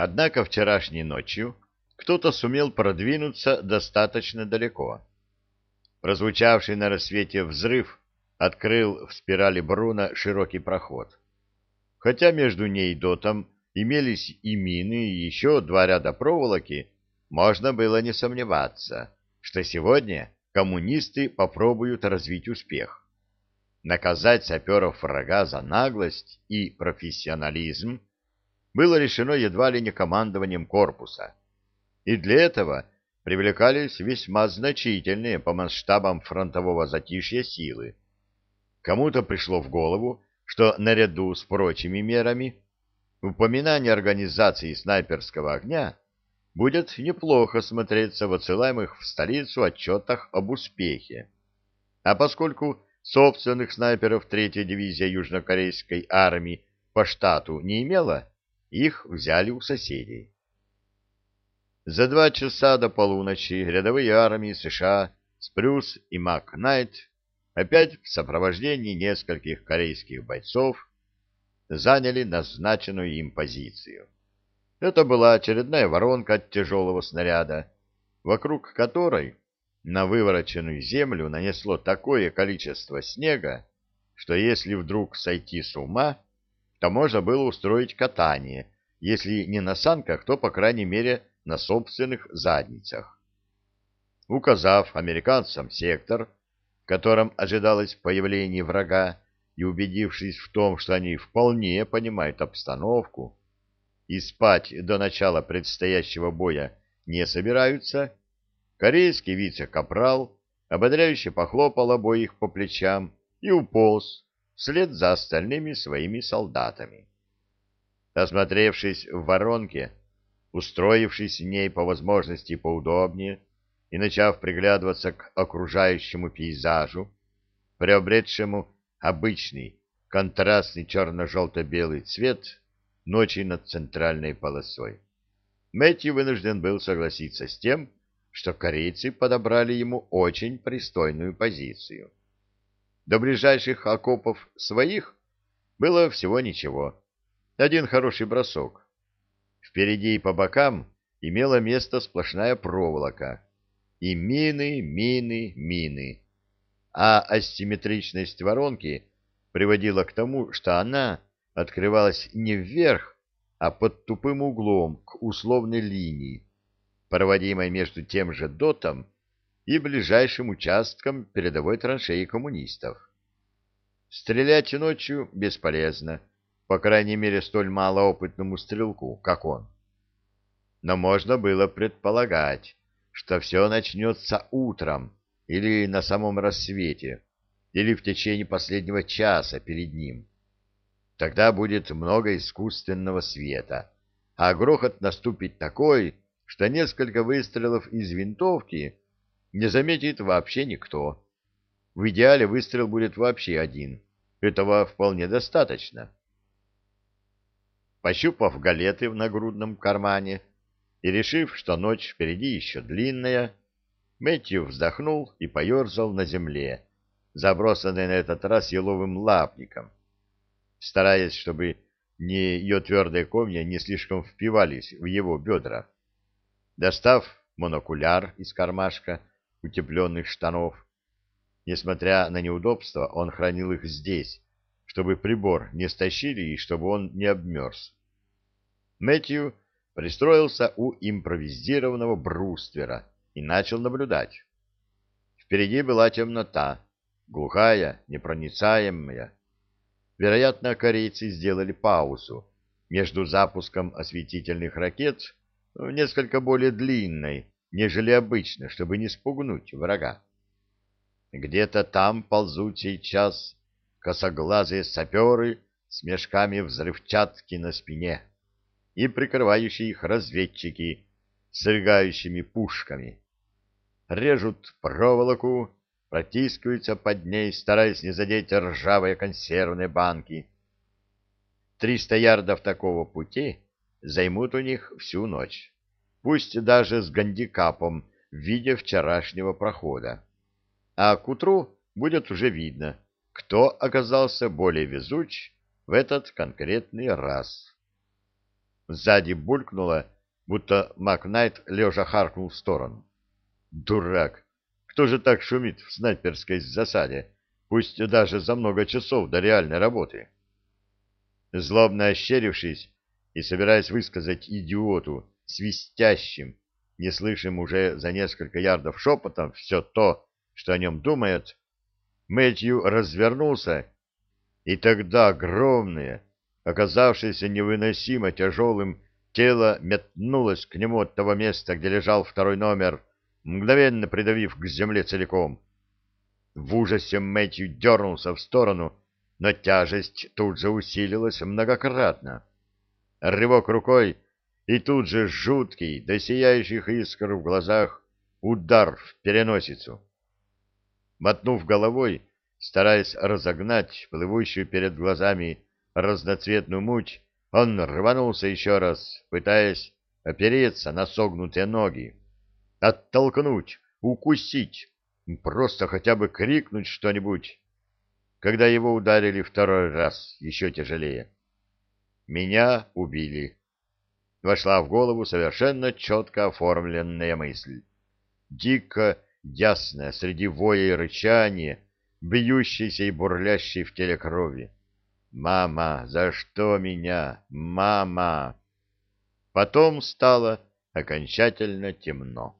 Однако вчерашней ночью кто-то сумел продвинуться достаточно далеко. Прозвучавший на рассвете взрыв открыл в спирали Бруна широкий проход. Хотя между ней и дотом имелись и мины, и еще два ряда проволоки, можно было не сомневаться, что сегодня коммунисты попробуют развить успех. Наказать саперов врага за наглость и профессионализм было решено едва ли не командованием корпуса. И для этого привлекались весьма значительные по масштабам фронтового затишья силы. Кому-то пришло в голову, что наряду с прочими мерами упоминание организации снайперского огня будет неплохо смотреться в отсылаемых в столицу отчетах об успехе. А поскольку собственных снайперов третья дивизия южнокорейской армии по штату не имела, их взяли у соседей. За два часа до полуночи рядовые армии США Спрюс и Макнайт опять в сопровождении нескольких корейских бойцов заняли назначенную им позицию. Это была очередная воронка от тяжелого снаряда, вокруг которой на вывороченную землю нанесло такое количество снега, что если вдруг сойти с ума, то можно было устроить катание, если не на санках, то, по крайней мере, на собственных задницах. Указав американцам сектор, в котором ожидалось появление врага, и убедившись в том, что они вполне понимают обстановку и спать до начала предстоящего боя не собираются, корейский вице-капрал ободряюще похлопал обоих по плечам и уполз вслед за остальными своими солдатами. Осмотревшись в воронке, устроившись в ней по возможности поудобнее и начав приглядываться к окружающему пейзажу, приобретшему обычный контрастный черно-желто-белый цвет ночи над центральной полосой, Мэтью вынужден был согласиться с тем, что корейцы подобрали ему очень пристойную позицию. До ближайших окопов своих было всего ничего. Один хороший бросок. Впереди и по бокам имела место сплошная проволока. И мины, мины, мины. А асимметричность воронки приводила к тому, что она открывалась не вверх, а под тупым углом к условной линии, проводимой между тем же дотом и ближайшим участком передовой траншеи коммунистов. Стрелять ночью бесполезно, по крайней мере столь малоопытному стрелку, как он. Но можно было предполагать, что все начнется утром или на самом рассвете, или в течение последнего часа перед ним. Тогда будет много искусственного света, а грохот наступит такой, что несколько выстрелов из винтовки не заметит вообще никто. В идеале выстрел будет вообще один. Этого вполне достаточно. Пощупав галеты в нагрудном кармане и решив, что ночь впереди еще длинная, Мэтью вздохнул и поерзал на земле, забросанной на этот раз еловым лапником, стараясь, чтобы не ее твердые комья не слишком впивались в его бедра. Достав монокуляр из кармашка утепленных штанов, несмотря на неудобства, он хранил их здесь, чтобы прибор не стащили и чтобы он не обмерз. Мэтью пристроился у импровизированного бруствера и начал наблюдать. Впереди была темнота, глухая, непроницаемая. Вероятно, корейцы сделали паузу между запуском осветительных ракет, несколько более длинной, нежели обычно, чтобы не спугнуть врага. Где-то там ползут сейчас косоглазые саперы с мешками взрывчатки на спине и прикрывающие их разведчики с рыгающими пушками. Режут проволоку, протискиваются под ней, стараясь не задеть ржавые консервные банки. Триста ярдов такого пути займут у них всю ночь, пусть даже с гандикапом в виде вчерашнего прохода. А к утру будет уже видно, кто оказался более везуч в этот конкретный раз. Сзади булькнуло, будто Макнайт лежа харкнул в сторону. Дурак! Кто же так шумит в снайперской засаде, пусть даже за много часов до реальной работы? Злобно ощерившись и собираясь высказать идиоту, свистящим, не слышим уже за несколько ярдов шепотом все то, что о нем думает, Мэтью развернулся, и тогда огромное, оказавшееся невыносимо тяжелым, тело метнулось к нему от того места, где лежал второй номер, мгновенно придавив к земле целиком. В ужасе Мэтью дернулся в сторону, но тяжесть тут же усилилась многократно. Рывок рукой, и тут же жуткий, до сияющих искр в глазах, удар в переносицу. Мотнув головой, стараясь разогнать плывущую перед глазами разноцветную муть, он рванулся еще раз, пытаясь опереться на согнутые ноги оттолкнуть, укусить, просто хотя бы крикнуть что-нибудь, когда его ударили второй раз, еще тяжелее. Меня убили. Вошла в голову совершенно четко оформленная мысль. Дико ясная среди воя и рычания, бьющейся и бурлящей в теле крови. «Мама, за что меня? Мама!» Потом стало окончательно темно.